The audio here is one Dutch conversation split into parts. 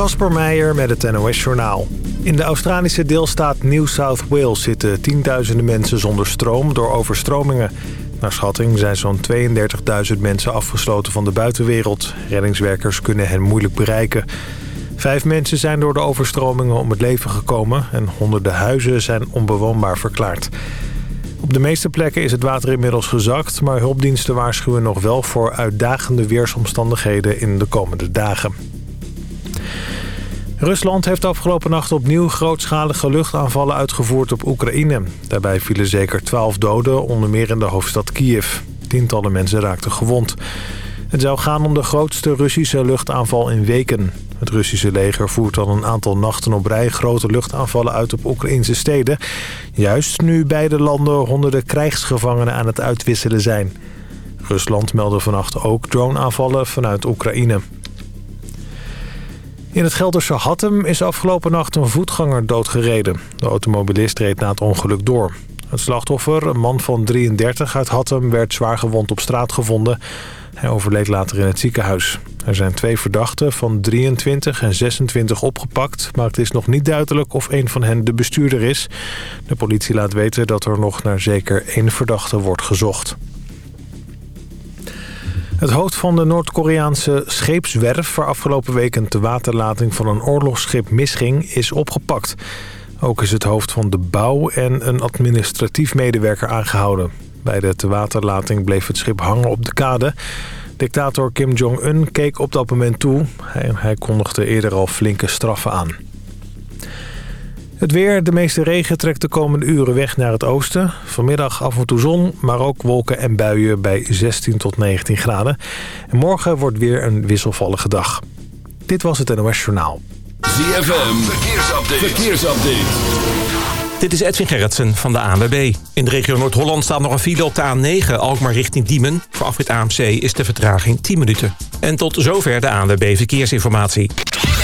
Kasper Meijer met het NOS-journaal. In de Australische deelstaat New South Wales zitten tienduizenden mensen zonder stroom door overstromingen. Naar schatting zijn zo'n 32.000 mensen afgesloten van de buitenwereld. Reddingswerkers kunnen hen moeilijk bereiken. Vijf mensen zijn door de overstromingen om het leven gekomen... en honderden huizen zijn onbewoonbaar verklaard. Op de meeste plekken is het water inmiddels gezakt... maar hulpdiensten waarschuwen nog wel voor uitdagende weersomstandigheden in de komende dagen. Rusland heeft afgelopen nacht opnieuw grootschalige luchtaanvallen uitgevoerd op Oekraïne. Daarbij vielen zeker twaalf doden, onder meer in de hoofdstad Kiev. Tientallen mensen raakten gewond. Het zou gaan om de grootste Russische luchtaanval in weken. Het Russische leger voert al een aantal nachten op rij grote luchtaanvallen uit op Oekraïnse steden. Juist nu beide landen honderden krijgsgevangenen aan het uitwisselen zijn. Rusland meldde vannacht ook droneaanvallen vanuit Oekraïne. In het Gelderse Hattem is afgelopen nacht een voetganger doodgereden. De automobilist reed na het ongeluk door. Het slachtoffer, een man van 33 uit Hattem, werd zwaar gewond op straat gevonden. Hij overleed later in het ziekenhuis. Er zijn twee verdachten van 23 en 26 opgepakt... maar het is nog niet duidelijk of een van hen de bestuurder is. De politie laat weten dat er nog naar zeker één verdachte wordt gezocht. Het hoofd van de Noord-Koreaanse scheepswerf... waar afgelopen week een te waterlating van een oorlogsschip misging, is opgepakt. Ook is het hoofd van de bouw en een administratief medewerker aangehouden. Bij de tewaterlating bleef het schip hangen op de kade. Dictator Kim Jong-un keek op dat moment toe. Hij, hij kondigde eerder al flinke straffen aan. Het weer, de meeste regen trekt de komende uren weg naar het oosten. Vanmiddag af en toe zon, maar ook wolken en buien bij 16 tot 19 graden. En morgen wordt weer een wisselvallige dag. Dit was het NOS Journaal. ZFM, verkeersupdate. verkeersupdate. Dit is Edwin Gerritsen van de ANWB. In de regio Noord-Holland staat nog een file op de A9, Alkmaar richting Diemen. Voor afrit AMC is de vertraging 10 minuten. En tot zover de ANWB Verkeersinformatie.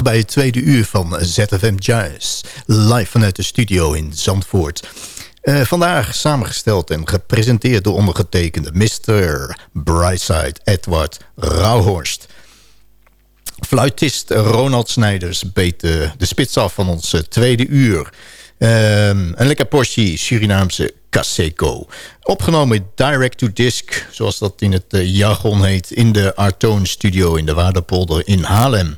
Bij het tweede uur van ZFM Jazz. Live vanuit de studio in Zandvoort. Uh, vandaag samengesteld en gepresenteerd door ondergetekende Mr. Brightside Edward Rauhorst. Fluitist Ronald Snijders beet de, de spits af van ons tweede uur. Uh, een lekker portie Surinaamse Caseco. Opgenomen direct to disc, zoals dat in het jargon heet... in de Artoon Studio in de Waardepolder in Haarlem.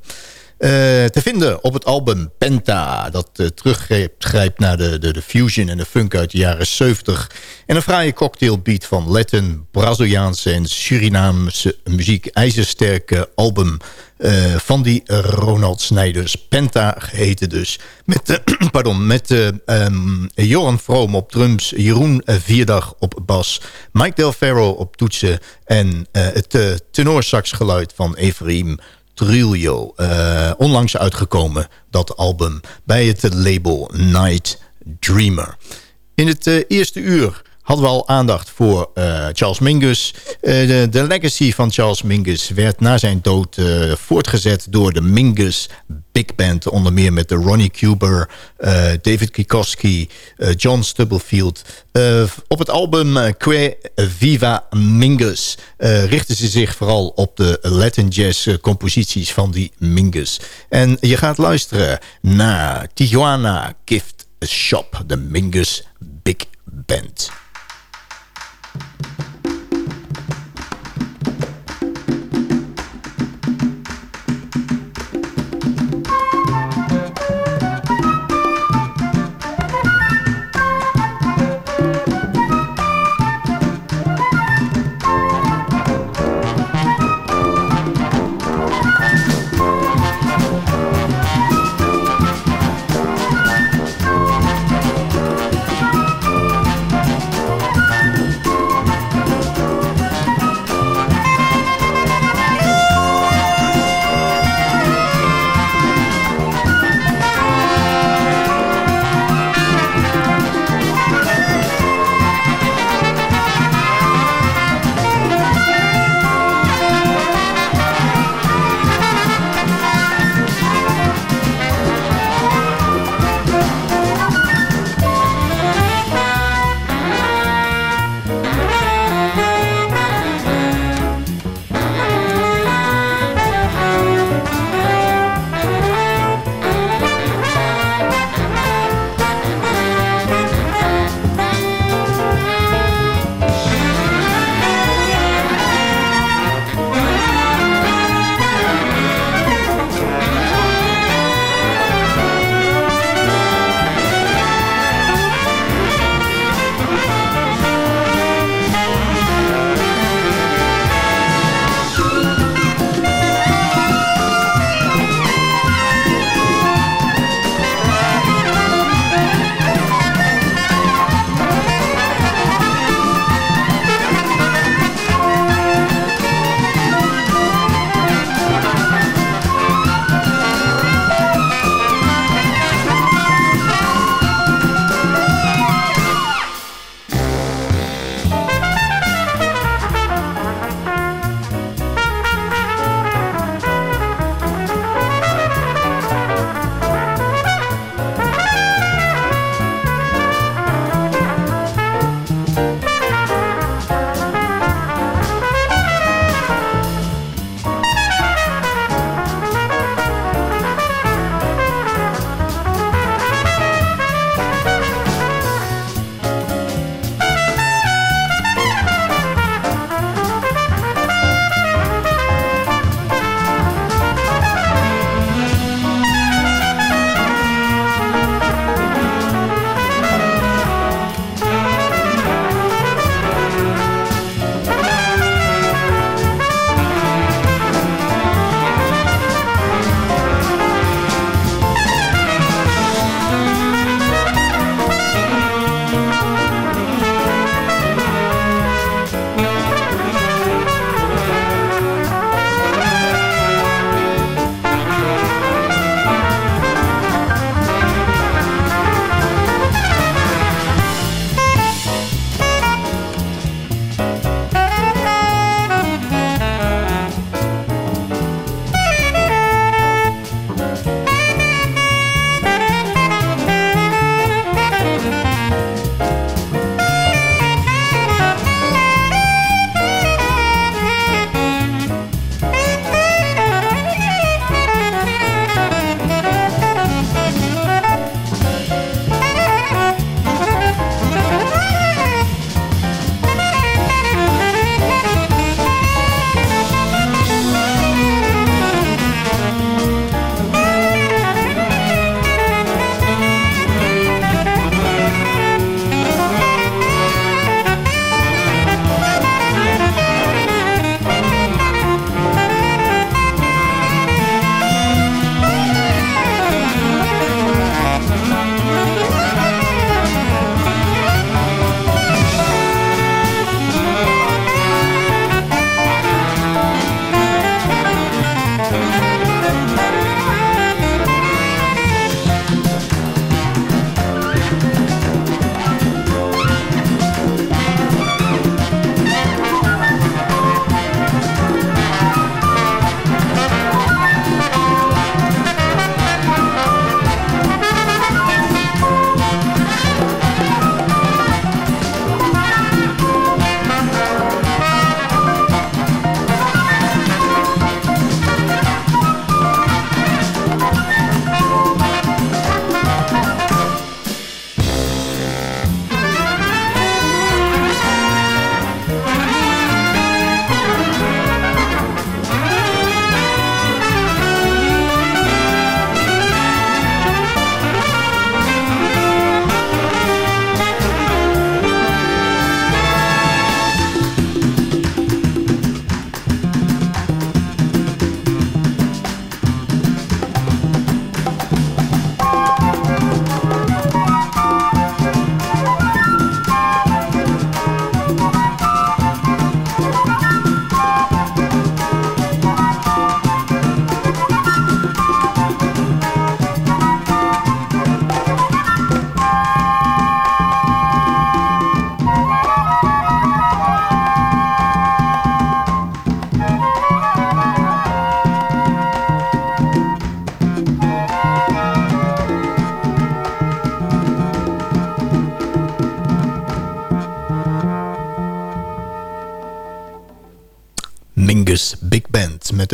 Uh, te vinden op het album Penta. Dat uh, teruggrijpt naar de, de, de, fusion en de funk uit de jaren 70. En een fraaie cocktailbeat van Latin, Braziliaanse en Surinaamse muziek. IJzersterke album uh, van die Ronald Snijders. Penta geheten dus. Met, pardon, met um, Joran Vroom op drums. Jeroen Vierdag op bas. Mike Del Ferro op toetsen. En het tenorsaxgeluid van Ephraim Trillo. Uh, onlangs uitgekomen, dat album, bij het label Night Dreamer. In het uh, eerste uur hadden we al aandacht voor uh, Charles Mingus. Uh, de, legacy van Charles Mingus werd na zijn dood uh, voortgezet door de Mingus Big Band. Onder meer met de Ronnie Cuber, David Kikoski, John Stubblefield. op het album Que Viva Mingus richten ze zich vooral op de Latin jazz composities van die Mingus. En je gaat luisteren naar Tijuana Gift Shop, de Mingus Big Band. Thank you.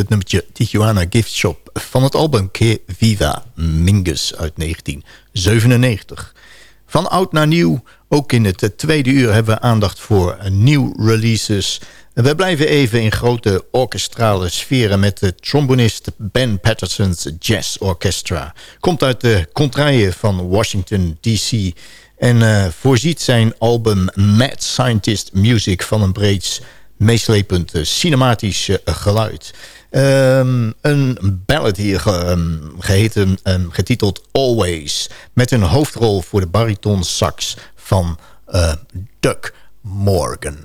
Het nummertje Tijuana Gift Shop van het album Que Viva Mingus uit 1997. Van oud naar nieuw, ook in het tweede uur hebben we aandacht voor nieuw releases. We blijven even in grote orkestrale sferen met de trombonist Ben Patterson's Jazz Orchestra. Komt uit de contraien van Washington D.C. en uh, voorziet zijn album Mad Scientist Music van een breed meeslepend cinematisch geluid. Um, een ballad hier ge, um, getiteld Always. Met een hoofdrol voor de bariton sax van uh, Doug Morgan.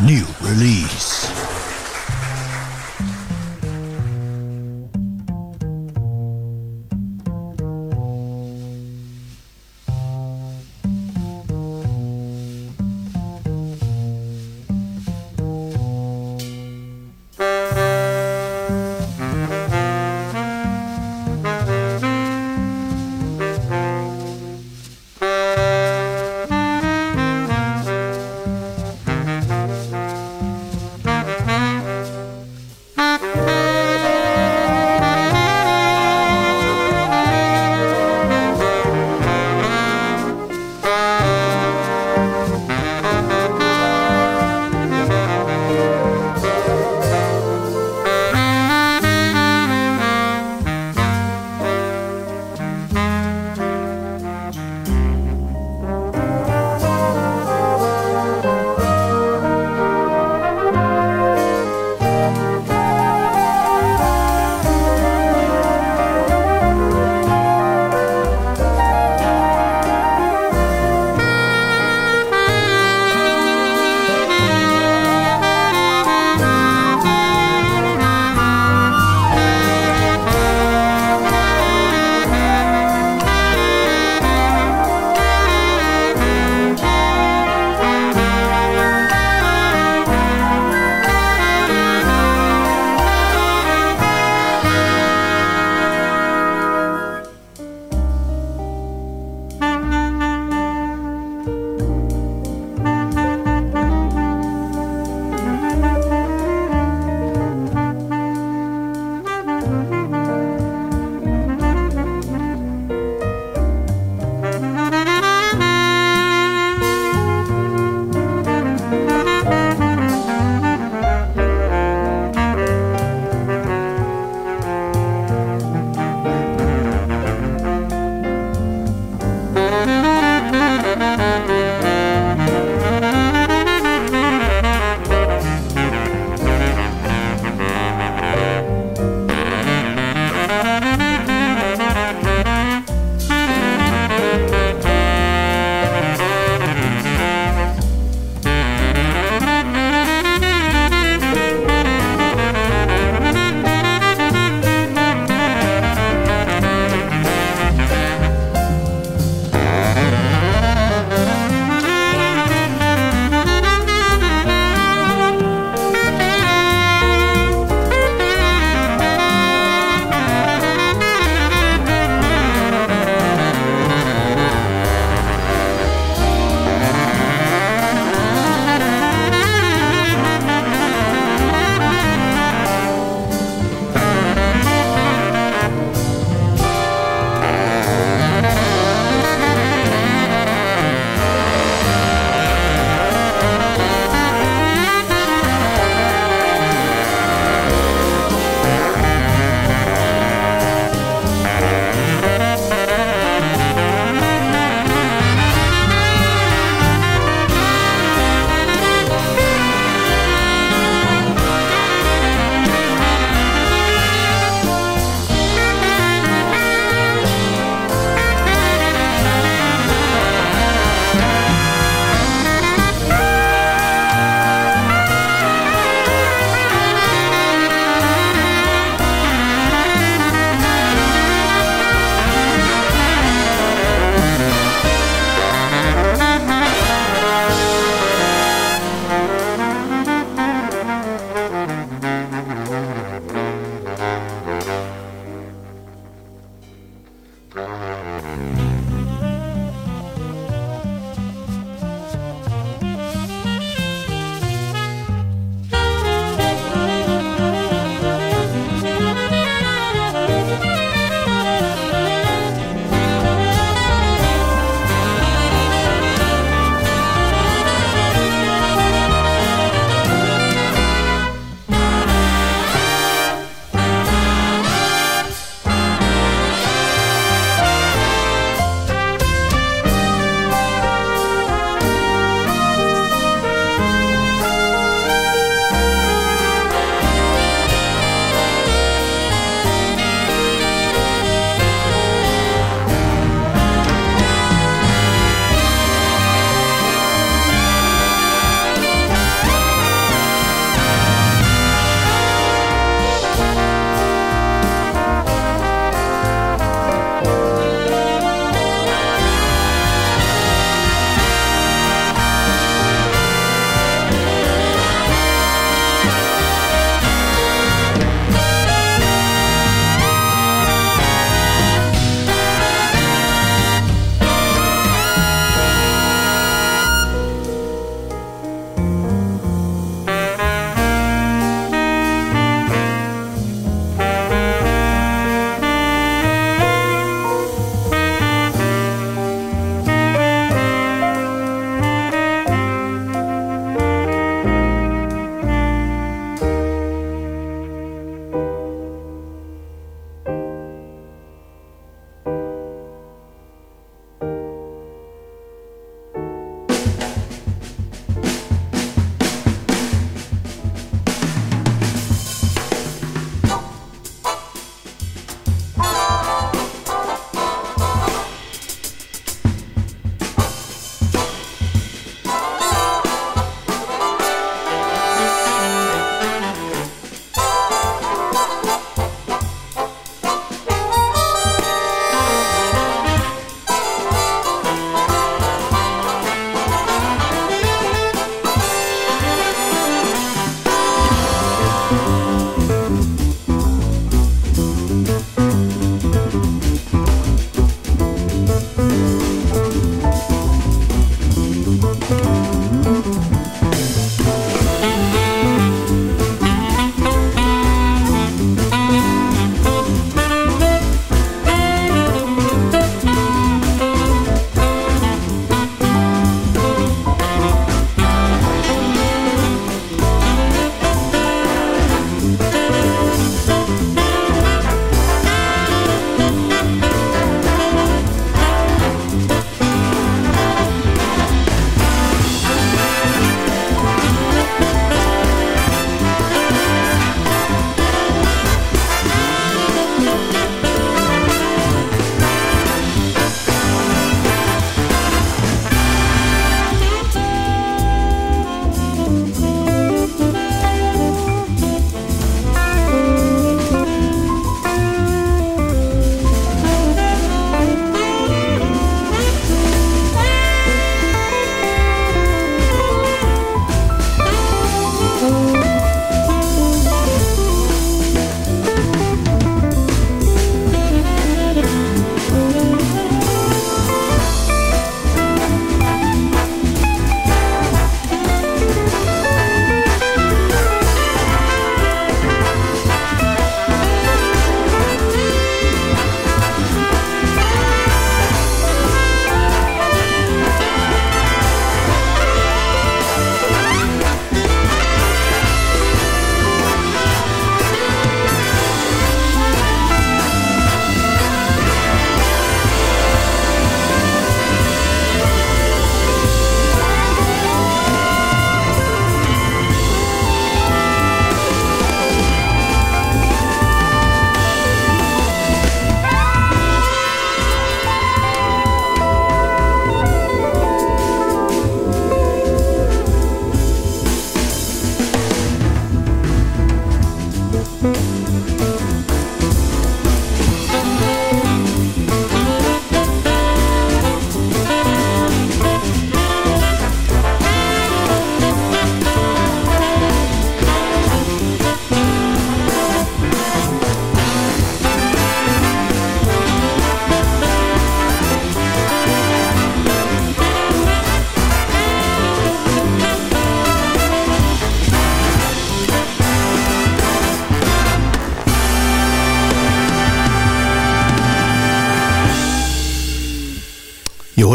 New release.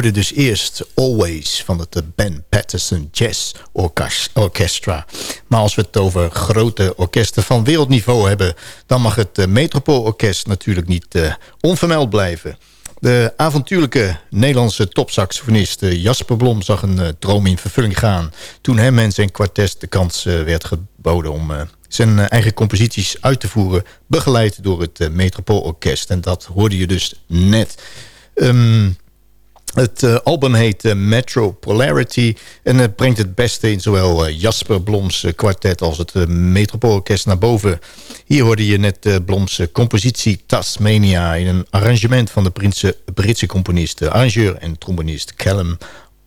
Hoorde dus eerst Always van het Ben Patterson Jazz Orchestra. Maar als we het over grote orkesten van wereldniveau hebben... dan mag het Metropoolorkest natuurlijk niet uh, onvermeld blijven. De avontuurlijke Nederlandse topsaxofonist Jasper Blom zag een droom in vervulling gaan... toen hem en zijn kwartet de kans werd geboden om zijn eigen composities uit te voeren... begeleid door het Metropoolorkest. En dat hoorde je dus net... Um, het uh, album heet uh, Metro Polarity en het brengt het beste in zowel uh, Jasper Bloms kwartet als het Metropoolorkest naar boven. Hier hoorde je net Bloms compositie Tasmania in een arrangement van de Britse, Britse componist, arrangeur en trombonist Callum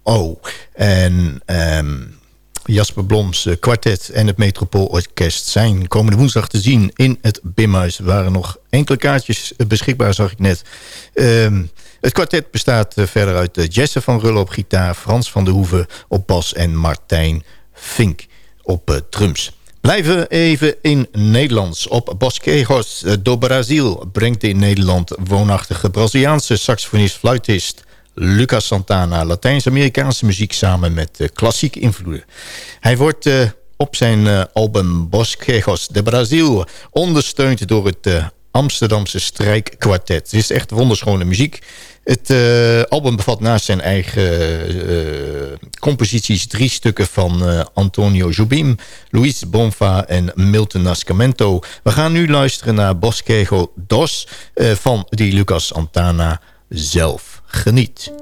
O. En um, Jasper Bloms kwartet en het Metropoolorkest zijn komende woensdag te zien in het Bimhuis. Er waren nog enkele kaartjes beschikbaar, zag ik net. Um, het kwartet bestaat eh, verder uit eh, Jesse van Rullen op gitaar... Frans van der Hoeven op bas en Martijn Fink op uh, drums. Blijven even in Nederlands. Op Bosquejos do Brasil brengt in Nederland woonachtige Braziliaanse saxofonist-fluitist... Lucas Santana Latijns-Amerikaanse muziek samen met klassieke invloeden. Hij wordt op zijn album Bosquejos de Brasil ondersteund door het Amsterdamse strijkkwartet. Het is echt wonderschone muziek. Het uh, album bevat naast zijn eigen uh, composities drie stukken van uh, Antonio Jobim, Luis Bonfa en Milton Nascimento. We gaan nu luisteren naar Bosquejo Dos van die Lucas Antana zelf. Geniet.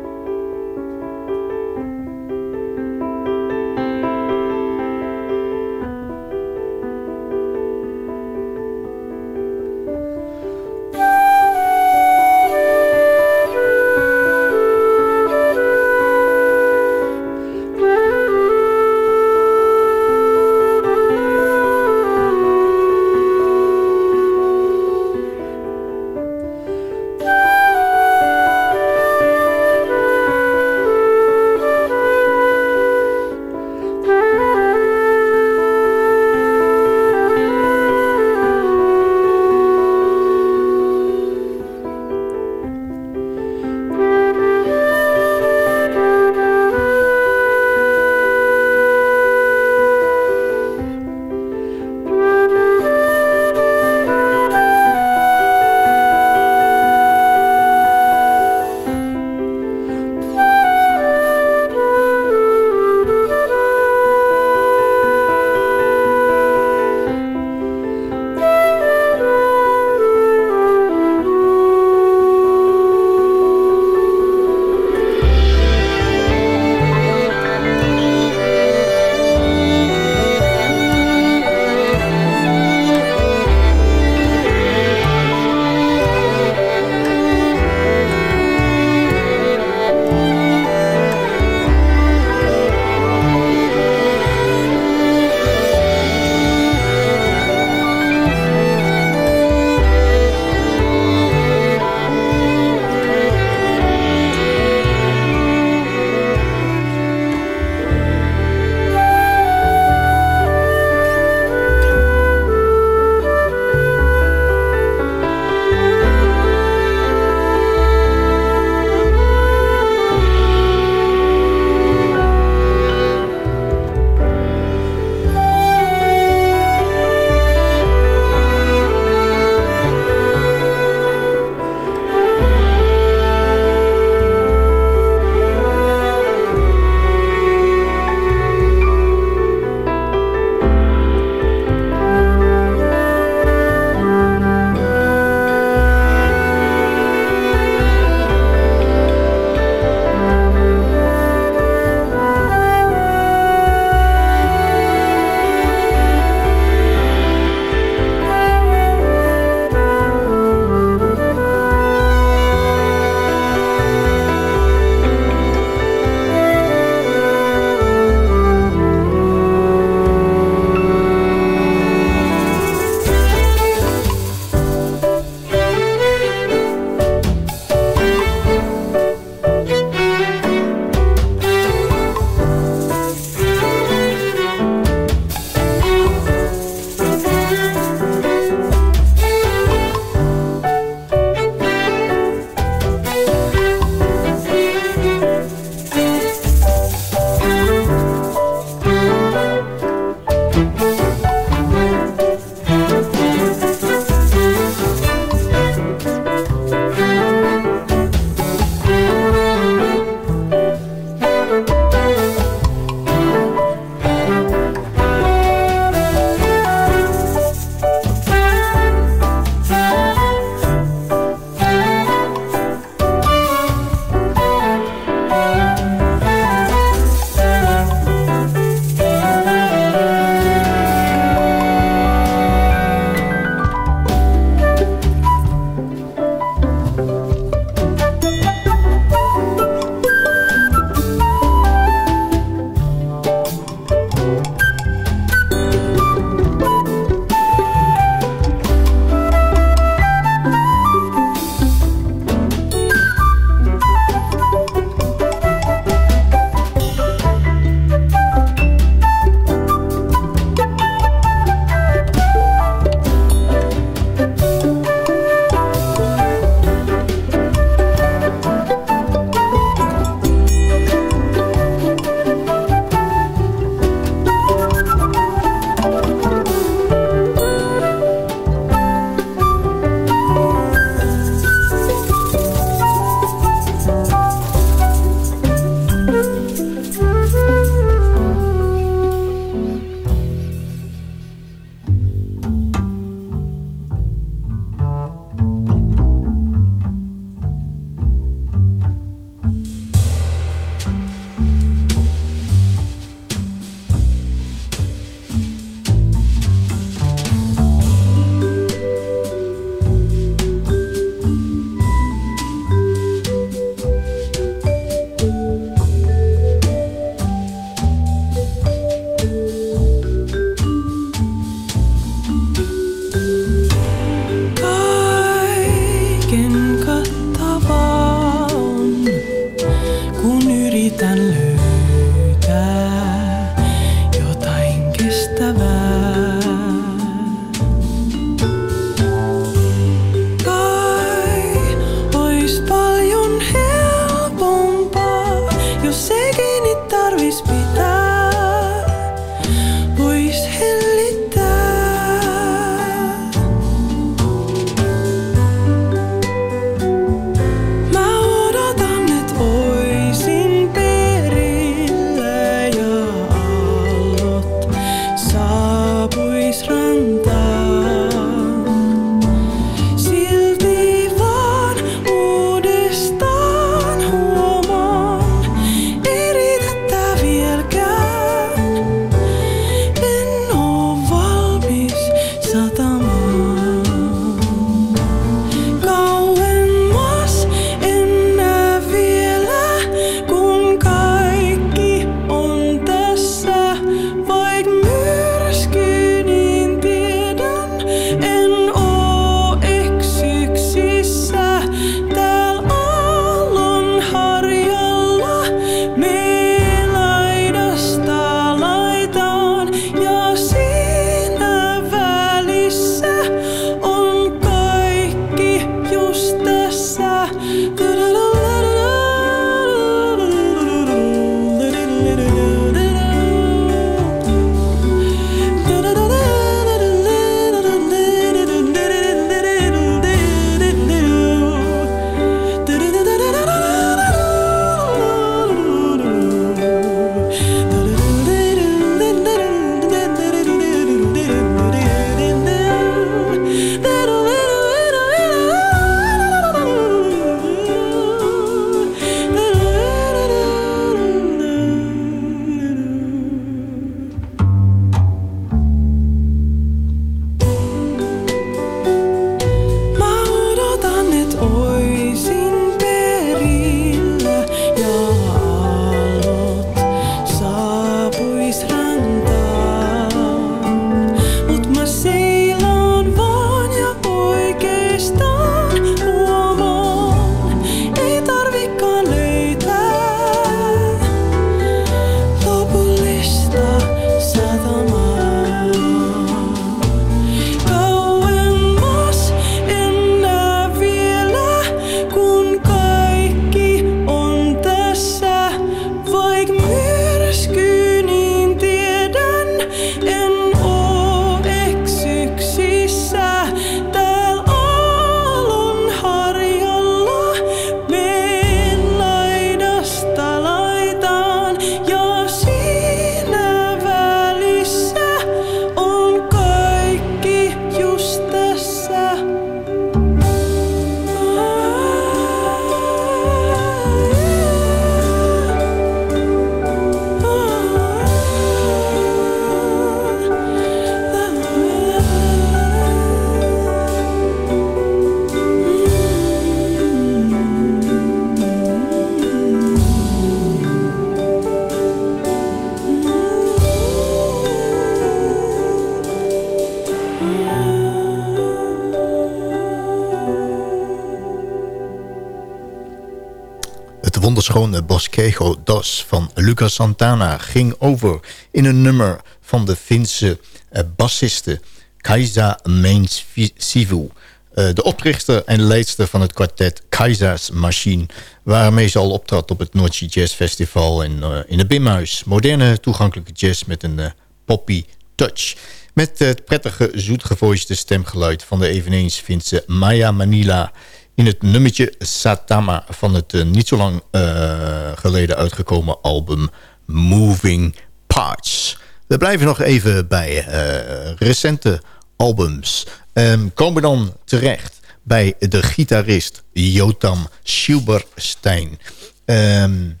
Wonderschone Bosquejo Dos van Lucas Santana ging over in een nummer van de Finse uh, bassiste Kaisa Mains Sivu. Uh, de oprichter en leidster van het kwartet Kaisa's Machine... waarmee ze al optrad op het Noordse Jazz Festival in, uh, in het Bimhuis. Moderne, toegankelijke jazz met een poppy touch. Met het prettige, zoetgevoiste stemgeluid van de eveneens Finse Maya Manila in het nummertje Satama van het uh, niet zo lang uh, geleden uitgekomen album Moving Parts. We blijven nog even bij uh, recente albums. Um, komen dan terecht bij de gitarist Jotam Schilberstein. Um,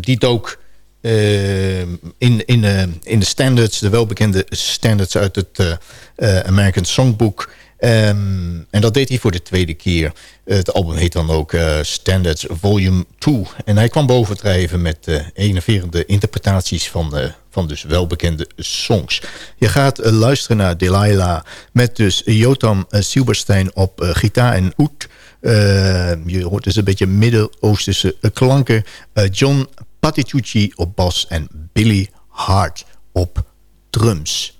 die dook in, in, in de standards, de welbekende standards uit het American Songbook... Um, en dat deed hij voor de tweede keer. Het album heet dan ook uh, Standards Volume 2. En hij kwam bovendrijven met uh, interpretaties van, uh, van dus welbekende songs. Je gaat luisteren naar Delilah met dus Jotam Silberstein op gitaar en oud. je hoort dus een beetje Midden-Oosterse klanken. John Patitucci op bas en Billy Hart op drums.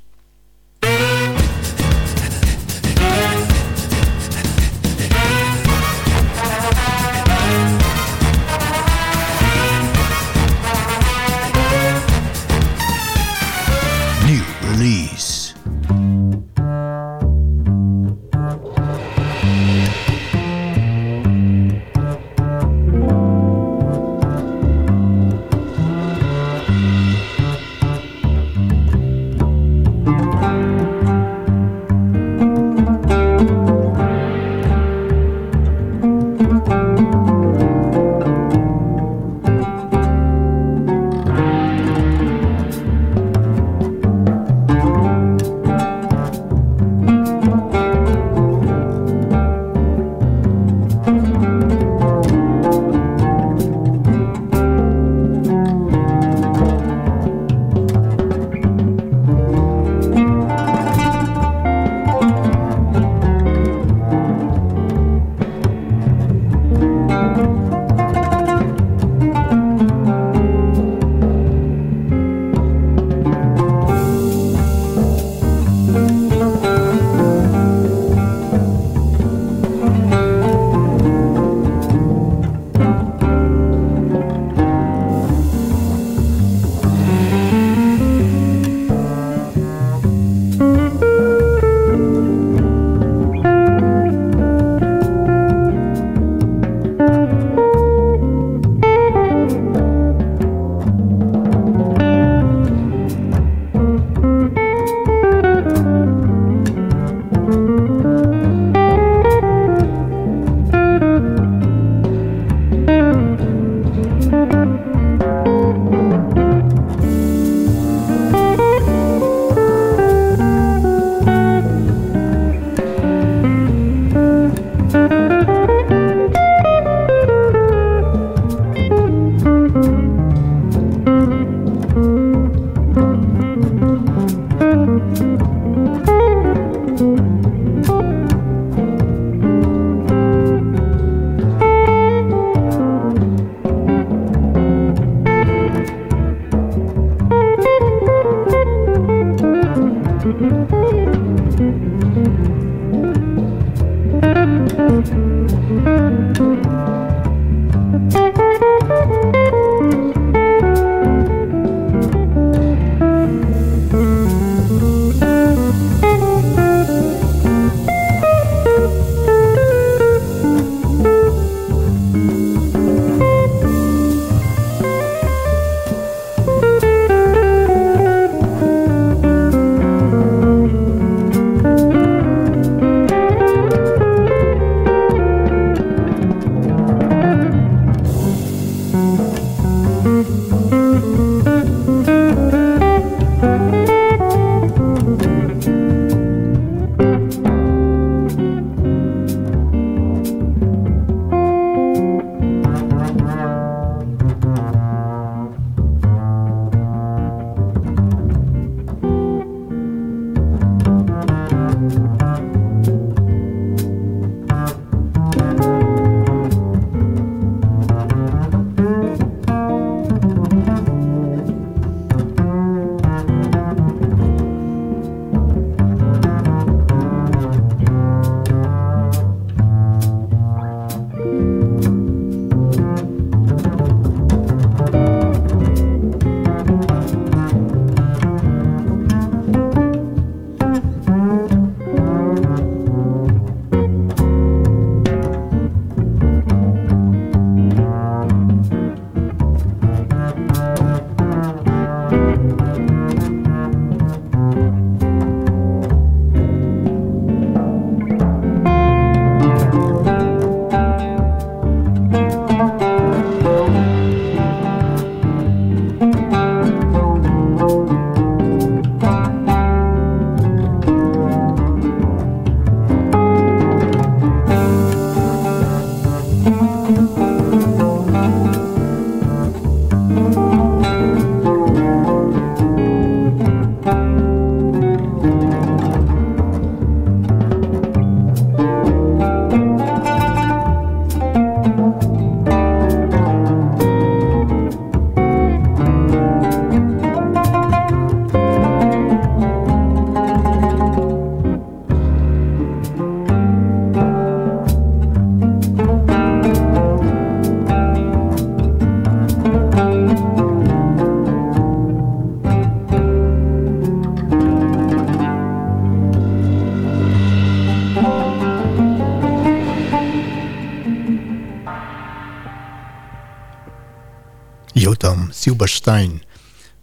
Silberstein.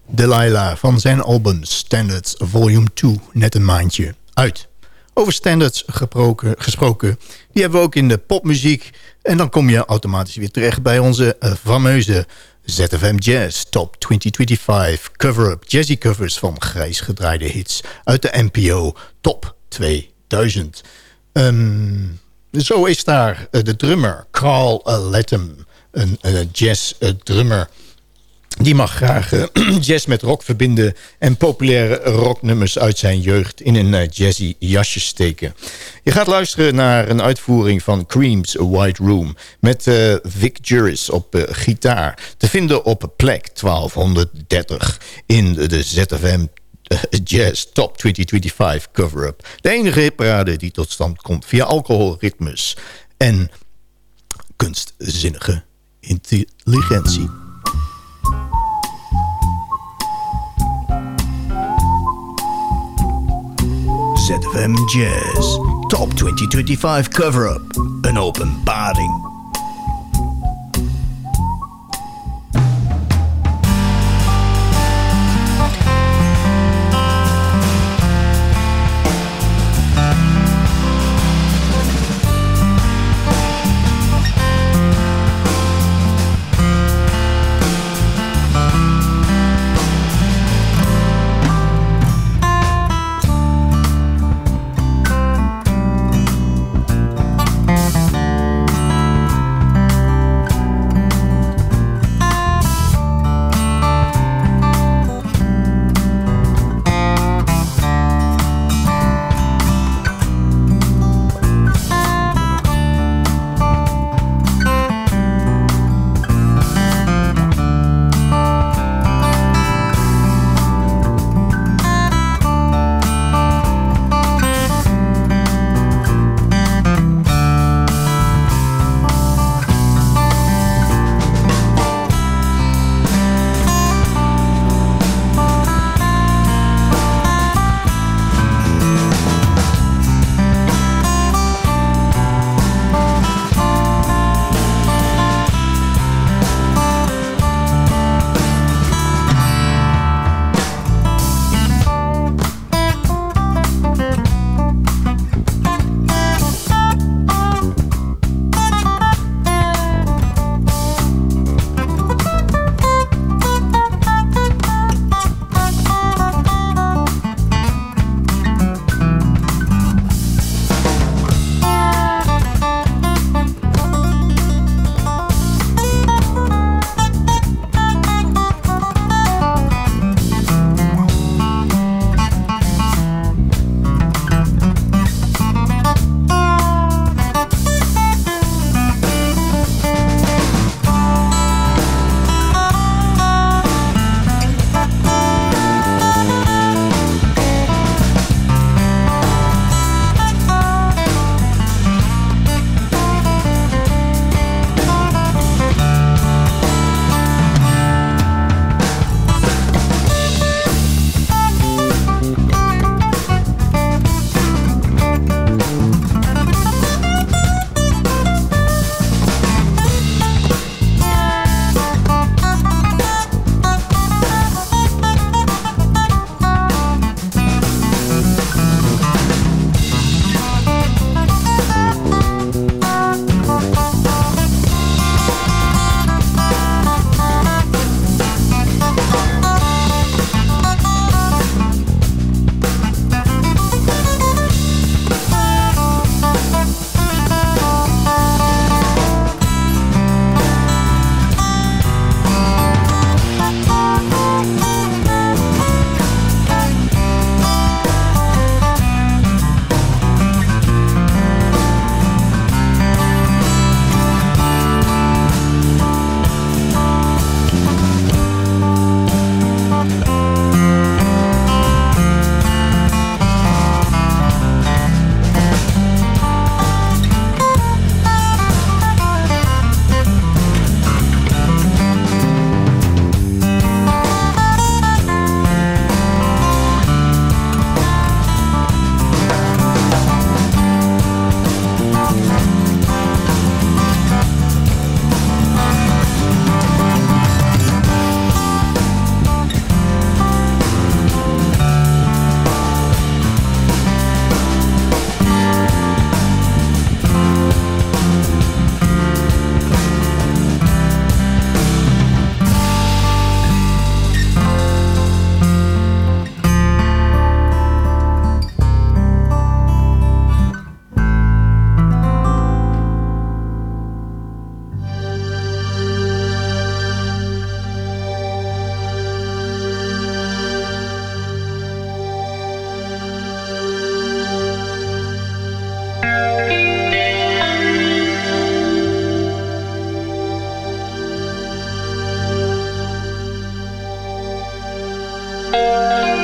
Delilah van zijn album Standards Volume 2, net een maandje, uit. Over standards gesproken, die hebben we ook in de popmuziek. En dan kom je automatisch weer terecht bij onze uh, fameuze ZFM Jazz Top 2025 cover-up jazzy covers van grijs gedraaide hits uit de NPO Top 2000. Um, zo is daar uh, de drummer Carl Lettem, een uh, jazz drummer die mag graag uh, jazz met rock verbinden... en populaire rocknummers uit zijn jeugd in een uh, jazzy jasje steken. Je gaat luisteren naar een uitvoering van Cream's White Room... met uh, Vic Juris op gitaar. Te vinden op plek 1230 in de ZFM Jazz Top 2025 cover-up. De enige hitparade die tot stand komt via alcoholritmes... en kunstzinnige intelligentie. ZFM Jazz. Top 2025 cover-up. Een openbaring. Música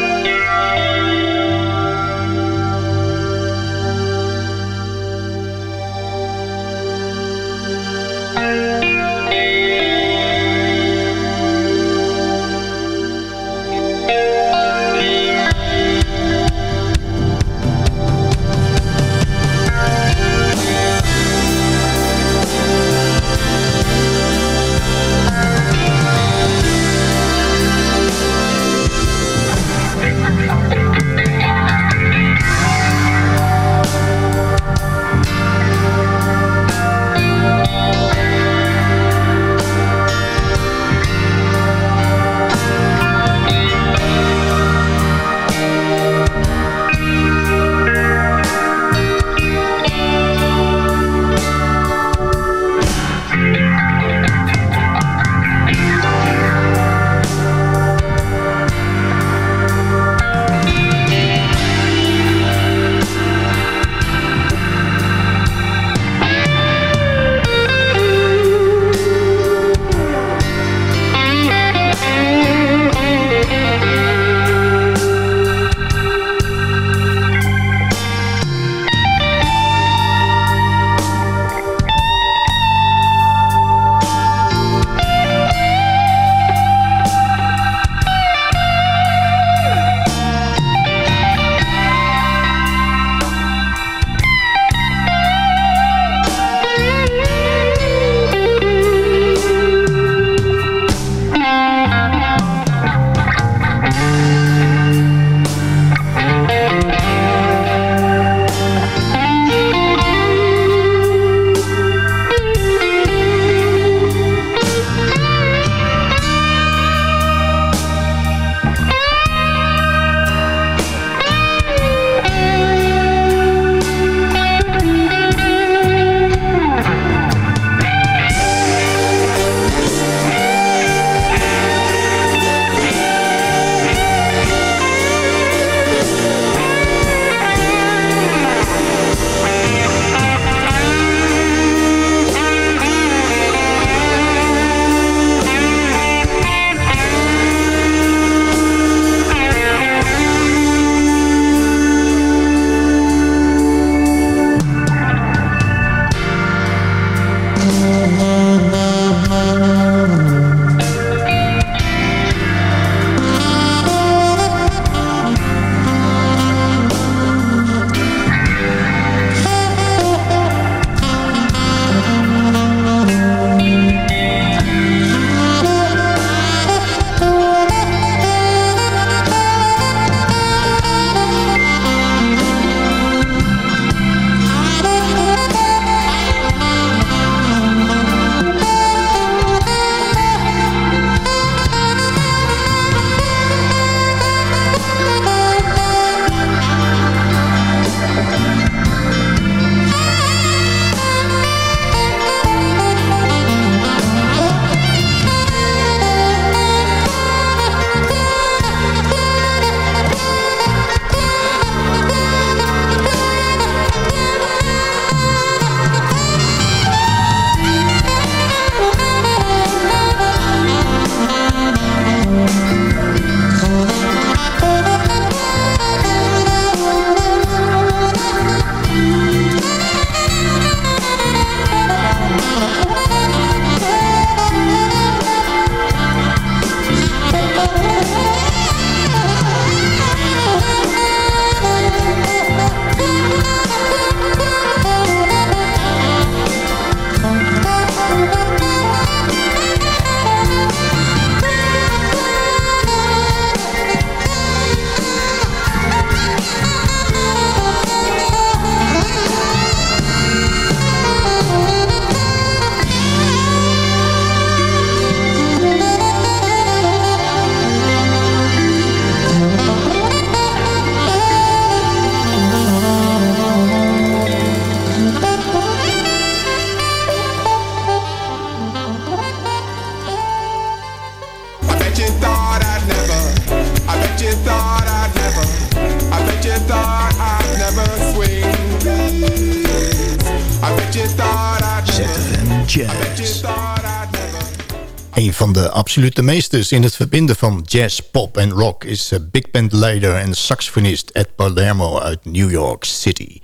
absolute meesters in het verbinden van jazz, pop en rock... is big band leider en saxofonist Ed Palermo uit New York City.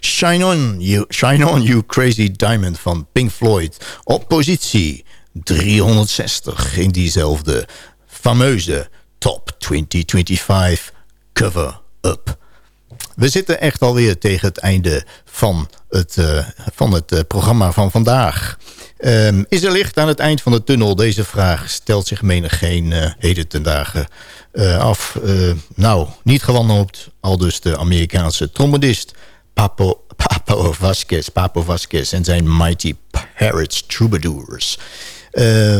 Shine On You, Shine On You Crazy Diamond van Pink Floyd op positie 360 in diezelfde fameuze Top 2025 Cover-Up. We zitten echt alweer tegen het einde van het, uh, van het uh, programma van vandaag. Um, is er licht aan het eind van de tunnel? Deze vraag stelt zich menig geen uh, heden ten dagen af. nou, niet gewandeld, al dus de Amerikaanse trombonist Papo, Papo Vasquez, Papo Vasquez en zijn Mighty Parrots Troubadours.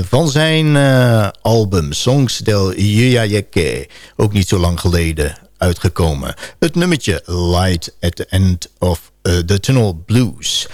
Van zijn album Songs del Yuyayeke, ook niet zo lang geleden uitgekomen. Het nummertje Light at the End of uh, the Tunnel Blues.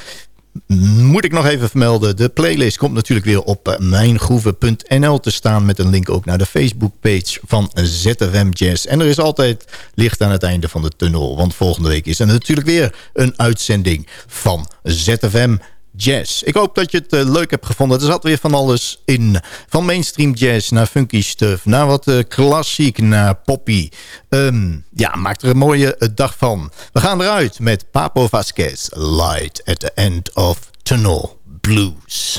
Moet ik nog even vermelden, de playlist komt natuurlijk weer op mijngroeven.nl te staan... met een link ook naar de Facebookpage van ZFM Jazz. En er is altijd licht aan het einde van de tunnel... want volgende week is er natuurlijk weer een uitzending van ZFM jazz. Ik hoop dat je het uh, leuk hebt gevonden. Er zat weer van alles in. Van mainstream jazz naar funky stuff, naar wat klassiek, naar poppy. Um, ja, maak er een mooie uh, dag van. We gaan eruit met Papo Vasquez, Light at the End of Tunnel Blues.